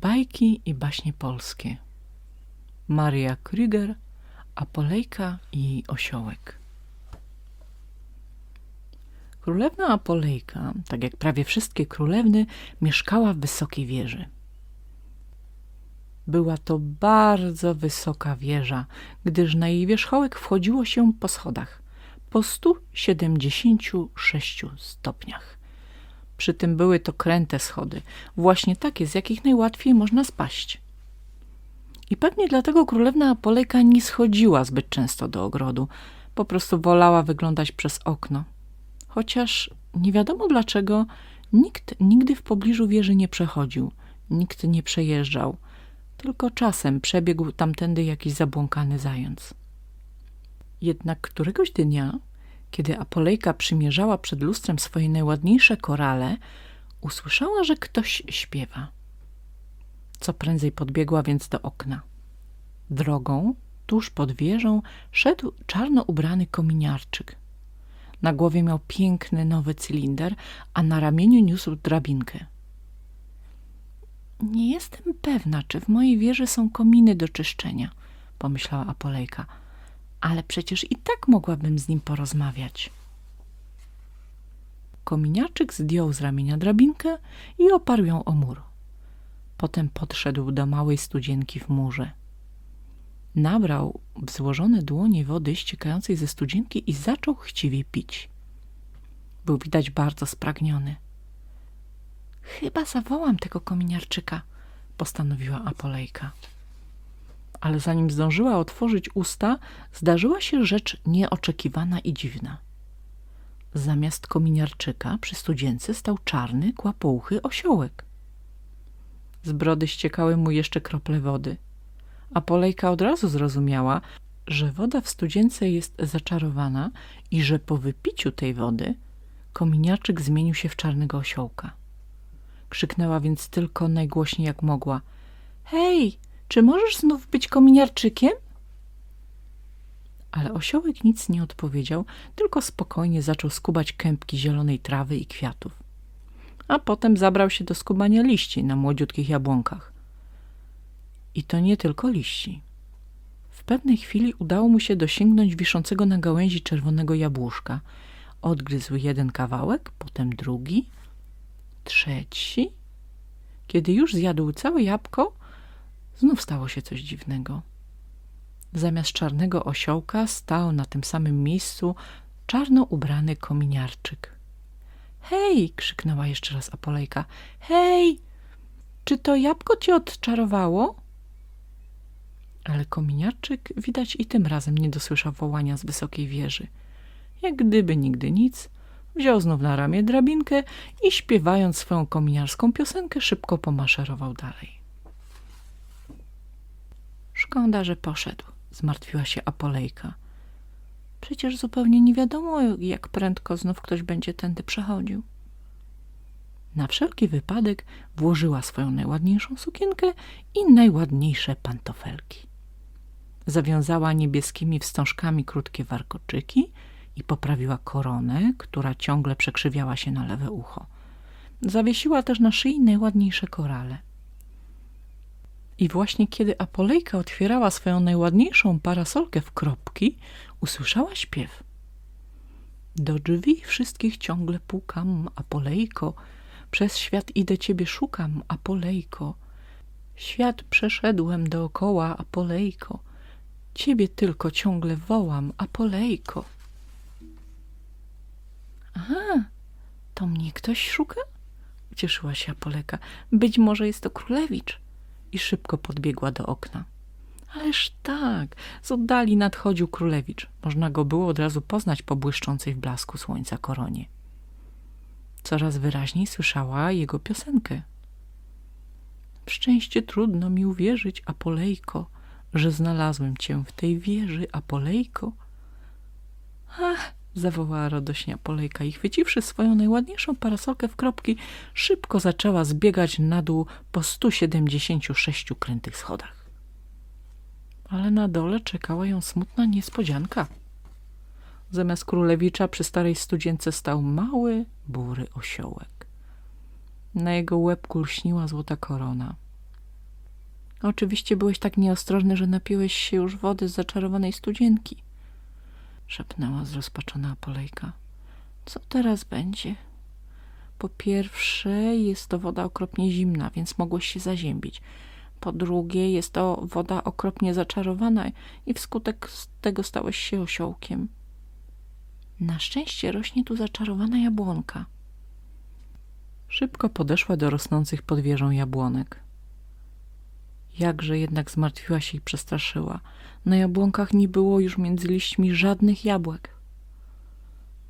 Bajki i baśnie polskie. Maria Krüger, Apolejka i Osiołek. Królewna Apolejka, tak jak prawie wszystkie królewny, mieszkała w wysokiej wieży. Była to bardzo wysoka wieża, gdyż na jej wierzchołek wchodziło się po schodach po 176 stopniach. Przy tym były to kręte schody, właśnie takie, z jakich najłatwiej można spaść. I pewnie dlatego królewna Apolejka nie schodziła zbyt często do ogrodu, po prostu wolała wyglądać przez okno. Chociaż nie wiadomo dlaczego nikt nigdy w pobliżu wieży nie przechodził, nikt nie przejeżdżał, tylko czasem przebiegł tamtędy jakiś zabłąkany zając. Jednak któregoś dnia, kiedy Apolejka przymierzała przed lustrem swoje najładniejsze korale, usłyszała, że ktoś śpiewa. Co prędzej podbiegła więc do okna. Drogą, tuż pod wieżą, szedł czarno ubrany kominiarczyk. Na głowie miał piękny nowy cylinder, a na ramieniu niósł drabinkę. Nie jestem pewna, czy w mojej wieży są kominy do czyszczenia, pomyślała Apolejka, ale przecież i tak mogłabym z nim porozmawiać. Kominiarczyk zdjął z ramienia drabinkę i oparł ją o mur. Potem podszedł do małej studzienki w murze. Nabrał w złożone dłonie wody ściekającej ze studzienki i zaczął chciwie pić. Był widać bardzo spragniony. Chyba zawołam tego kominiarczyka, postanowiła Apolejka. Ale zanim zdążyła otworzyć usta, zdarzyła się rzecz nieoczekiwana i dziwna. Zamiast kominiarczyka przy studzience stał czarny, kłapouchy osiołek. Z brody ściekały mu jeszcze krople wody. Apolejka od razu zrozumiała, że woda w studzience jest zaczarowana i że po wypiciu tej wody kominiarczyk zmienił się w czarnego osiołka. Krzyknęła więc tylko najgłośniej jak mogła. Hej, czy możesz znów być kominiarczykiem? Ale osiołek nic nie odpowiedział, tylko spokojnie zaczął skubać kępki zielonej trawy i kwiatów. A potem zabrał się do skubania liści na młodziutkich jabłonkach. I to nie tylko liści. W pewnej chwili udało mu się dosięgnąć wiszącego na gałęzi czerwonego jabłuszka. Odgryzł jeden kawałek, potem drugi, trzeci. Kiedy już zjadł całe jabłko, znów stało się coś dziwnego. Zamiast czarnego osiołka stał na tym samym miejscu czarno ubrany kominiarczyk. Hej! krzyknęła jeszcze raz Apolejka. Hej! Czy to jabłko cię odczarowało? Ale kominiarczyk widać i tym razem nie dosłyszał wołania z wysokiej wieży. Jak gdyby nigdy nic, wziął znów na ramię drabinkę i śpiewając swoją kominiarską piosenkę szybko pomaszerował dalej. Szkoda, że poszedł, zmartwiła się Apolejka. Przecież zupełnie nie wiadomo, jak prędko znów ktoś będzie tędy przechodził. Na wszelki wypadek włożyła swoją najładniejszą sukienkę i najładniejsze pantofelki. Zawiązała niebieskimi wstążkami krótkie warkoczyki i poprawiła koronę, która ciągle przekrzywiała się na lewe ucho. Zawiesiła też na szyi najładniejsze korale. I właśnie kiedy Apolejka otwierała swoją najładniejszą parasolkę w kropki, usłyszała śpiew. Do drzwi wszystkich ciągle pukam, Apolejko, przez świat idę ciebie szukam, Apolejko. Świat przeszedłem dookoła, Apolejko. Ciebie tylko ciągle wołam, Apolejko. Aha, to mnie ktoś szuka? Ucieszyła się Apoleka. Być może jest to królewicz. I szybko podbiegła do okna. Ależ tak, z oddali nadchodził królewicz. Można go było od razu poznać po błyszczącej w blasku słońca koronie. Coraz wyraźniej słyszała jego piosenkę. W szczęście trudno mi uwierzyć, Apolejko, że znalazłem cię w tej wieży, Apolejko. Ach, zawołała radośnie Apolejka i chwyciwszy swoją najładniejszą parasolkę w kropki, szybko zaczęła zbiegać na dół po 176 krętych schodach. Ale na dole czekała ją smutna niespodzianka. Zamiast królewicza przy starej studzience stał mały, bury osiołek. Na jego łebku lśniła złota korona. Oczywiście byłeś tak nieostrożny, że napiłeś się już wody z zaczarowanej studzienki. Szepnęła zrozpaczona Apolejka. Co teraz będzie? Po pierwsze, jest to woda okropnie zimna, więc mogłeś się zaziębić. Po drugie, jest to woda okropnie zaczarowana i wskutek tego stałeś się osiołkiem. Na szczęście rośnie tu zaczarowana jabłonka. Szybko podeszła do rosnących pod wieżą jabłonek. Jakże jednak zmartwiła się i przestraszyła. Na jabłonkach nie było już między liśćmi żadnych jabłek.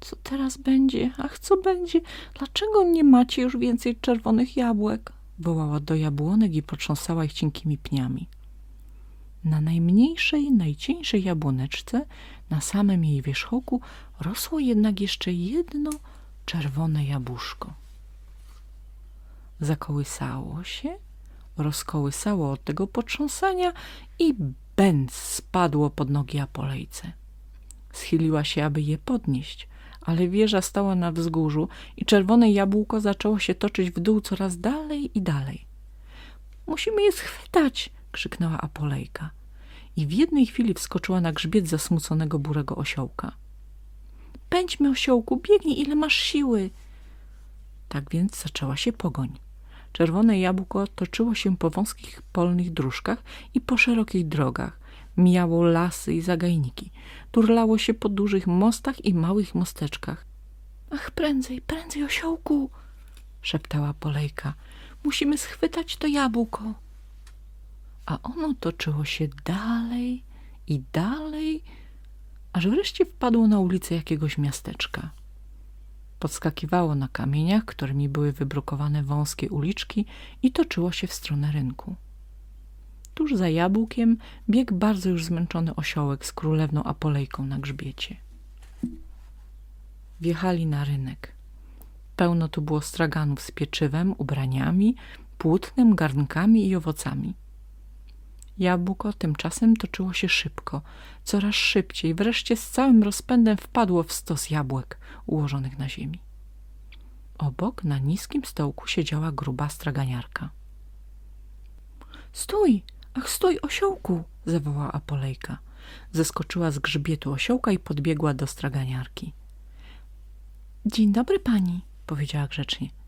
Co teraz będzie? Ach, co będzie? Dlaczego nie macie już więcej czerwonych jabłek? Wołała do jabłonek i potrząsała ich cienkimi pniami. Na najmniejszej, najcieńszej jabłoneczce, na samym jej wierzchołku, rosło jednak jeszcze jedno czerwone jabłuszko. Zakołysało się, rozkołysało od tego potrząsania i bęc spadło pod nogi Apolejce. Schyliła się, aby je podnieść, ale wieża stała na wzgórzu i czerwone jabłko zaczęło się toczyć w dół coraz dalej i dalej. Musimy je schwytać! krzyknęła Apolejka. I w jednej chwili wskoczyła na grzbiet zasmuconego burego osiołka. Pędźmy, osiołku, biegnij, ile masz siły! Tak więc zaczęła się pogoń. Czerwone jabłko toczyło się po wąskich polnych dróżkach i po szerokich drogach. Mijało lasy i zagajniki. Turlało się po dużych mostach i małych mosteczkach. Ach, prędzej, prędzej, osiołku! szeptała Polejka. Musimy schwytać to jabłko. A ono toczyło się dalej i dalej, aż wreszcie wpadło na ulicę jakiegoś miasteczka. Podskakiwało na kamieniach, którymi były wybrukowane wąskie uliczki i toczyło się w stronę rynku. Tuż za jabłkiem biegł bardzo już zmęczony osiołek z królewną Apolejką na grzbiecie. Wjechali na rynek. Pełno tu było straganów z pieczywem, ubraniami, płótnem, garnkami i owocami. Jabłko tymczasem toczyło się szybko, coraz szybciej, wreszcie z całym rozpędem wpadło w stos jabłek ułożonych na ziemi. Obok na niskim stołku siedziała gruba straganiarka. – Stój! Ach, stój, osiołku! – zawołała Apolejka. Zeskoczyła z grzbietu osiołka i podbiegła do straganiarki. – Dzień dobry pani – powiedziała grzecznie –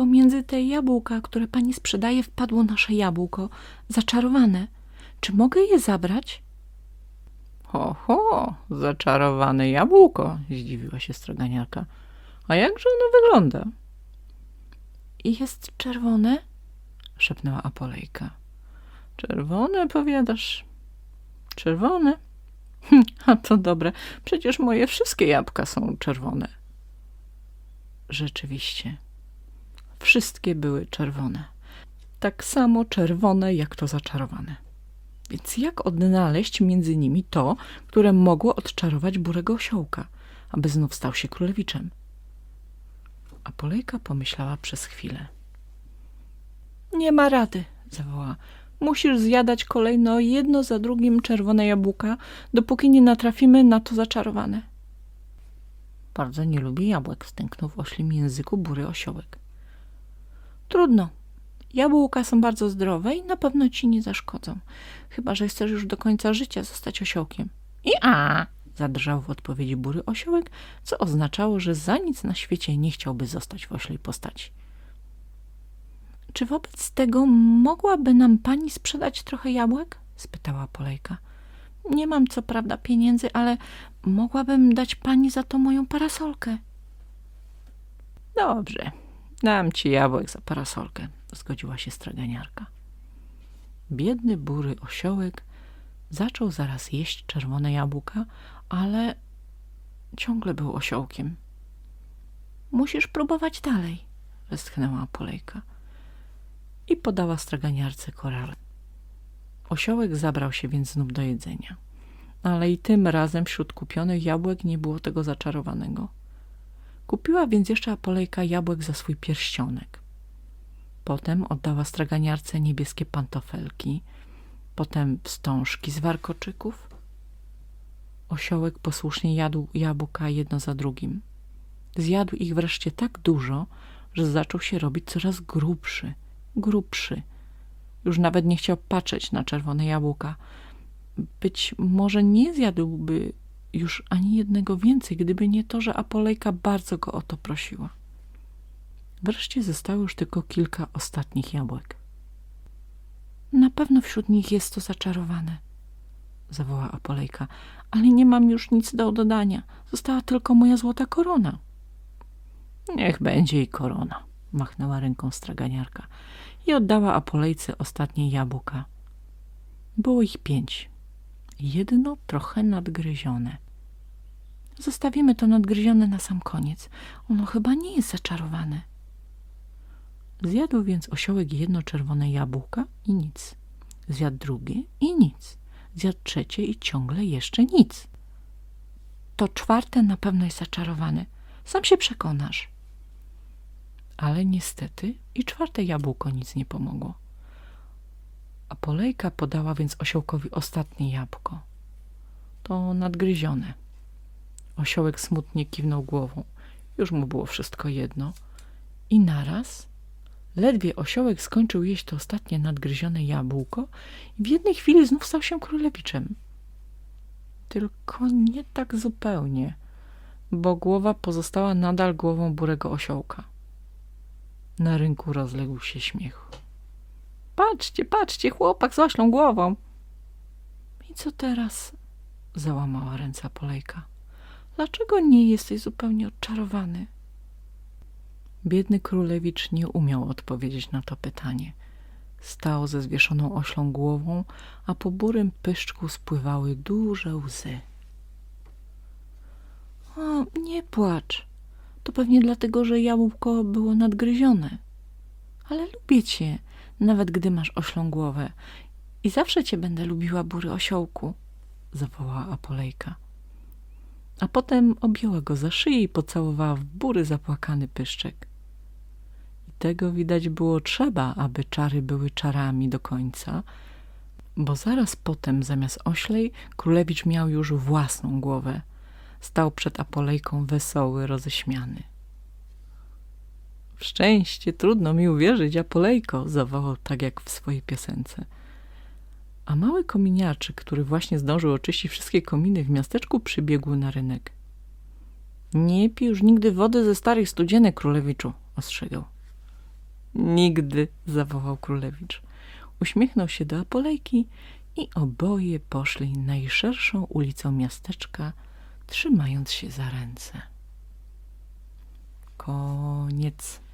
Pomiędzy te jabłka, które pani sprzedaje, wpadło nasze jabłko, zaczarowane. Czy mogę je zabrać? Ho, ho, zaczarowane jabłko, zdziwiła się straganiarka. A jakże ono wygląda? I jest czerwone? szepnęła Apolejka. Czerwone, powiadasz? Czerwone? Hm, a to dobre, przecież moje wszystkie jabłka są czerwone. Rzeczywiście. Wszystkie były czerwone. Tak samo czerwone, jak to zaczarowane. Więc jak odnaleźć między nimi to, które mogło odczarować burego osiołka, aby znów stał się królewiczem? A Polejka pomyślała przez chwilę. Nie ma rady, zawołała. Musisz zjadać kolejno jedno za drugim czerwone jabłka, dopóki nie natrafimy na to zaczarowane. Bardzo nie lubi jabłek, stęknął w oślim języku bury osiołek. Trudno. Jabłka są bardzo zdrowe i na pewno ci nie zaszkodzą. Chyba, że chcesz już do końca życia zostać osiołkiem. I a! zadrżał w odpowiedzi bury osiołek, co oznaczało, że za nic na świecie nie chciałby zostać w oślej postaci. Czy wobec tego mogłaby nam pani sprzedać trochę jabłek? spytała Polejka. Nie mam co prawda pieniędzy, ale mogłabym dać pani za to moją parasolkę. Dobrze, Dam ci jabłek za parasolkę, zgodziła się straganiarka. Biedny bury osiołek zaczął zaraz jeść czerwone jabłka, ale ciągle był osiołkiem. Musisz próbować dalej, westchnęła Polejka i podała straganiarce korale. Osiołek zabrał się więc znów do jedzenia, ale i tym razem wśród kupionych jabłek nie było tego zaczarowanego. Kupiła więc jeszcze Apolejka jabłek za swój pierścionek. Potem oddała straganiarce niebieskie pantofelki, potem wstążki z warkoczyków. Osiołek posłusznie jadł jabłka jedno za drugim. Zjadł ich wreszcie tak dużo, że zaczął się robić coraz grubszy, grubszy, Już nawet nie chciał patrzeć na czerwone jabłka. Być może nie zjadłby już ani jednego więcej, gdyby nie to, że Apolejka bardzo go o to prosiła. Wreszcie zostało już tylko kilka ostatnich jabłek. Na pewno wśród nich jest to zaczarowane, zawołała Apolejka, ale nie mam już nic do dodania. Została tylko moja złota korona. Niech będzie i korona, machnęła ręką straganiarka i oddała Apolejce ostatnie jabłka. Było ich pięć. Jedno trochę nadgryzione. Zostawimy to nadgryzione na sam koniec. Ono chyba nie jest zaczarowane. Zjadł więc osiołek jedno czerwone jabłka i nic. Zjadł drugie i nic. Zjadł trzecie i ciągle jeszcze nic. To czwarte na pewno jest zaczarowane. Sam się przekonasz. Ale niestety i czwarte jabłko nic nie pomogło. A Polejka podała więc osiołkowi ostatnie jabłko. To nadgryzione. Osiołek smutnie kiwnął głową. Już mu było wszystko jedno. I naraz, ledwie osiołek skończył jeść to ostatnie nadgryzione jabłko i w jednej chwili znów stał się królewiczem. Tylko nie tak zupełnie, bo głowa pozostała nadal głową burego osiołka. Na rynku rozległ się śmiech. Patrzcie, patrzcie, chłopak z oślą głową. I co teraz? Załamała ręce Apolejka. Dlaczego nie jesteś zupełnie odczarowany? Biedny królewicz nie umiał odpowiedzieć na to pytanie. Stał ze zwieszoną oślą głową, a po burym pyszczku spływały duże łzy. O, nie płacz. To pewnie dlatego, że jabłko było nadgryzione. Ale lubię cię, nawet gdy masz oślą głowę. I zawsze cię będę lubiła, bury osiołku, zawołała Apolejka. A potem objęła go za szyję i pocałowała w bury zapłakany pyszczek. I tego widać było trzeba, aby czary były czarami do końca, bo zaraz potem zamiast oślej królewicz miał już własną głowę. Stał przed Apolejką wesoły, roześmiany. W szczęście, trudno mi uwierzyć, Apolejko, zawołał tak jak w swojej piosence. A mały kominiarczyk, który właśnie zdążył oczyścić wszystkie kominy w miasteczku, przybiegł na rynek. Nie pij już nigdy wody ze starych studzienek, królewiczu, ostrzegał. Nigdy, zawołał królewicz. Uśmiechnął się do Apolejki i oboje poszli najszerszą ulicą miasteczka, trzymając się za ręce. Koniec.